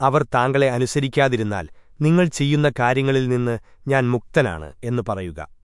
അവർ താങ്കളെ അനുസരിക്കാതിരുന്നാൽ നിങ്ങൾ ചെയ്യുന്ന കാര്യങ്ങളിൽ നിന്ന് ഞാൻ മുക്തനാണ് എന്ന് പറയുക.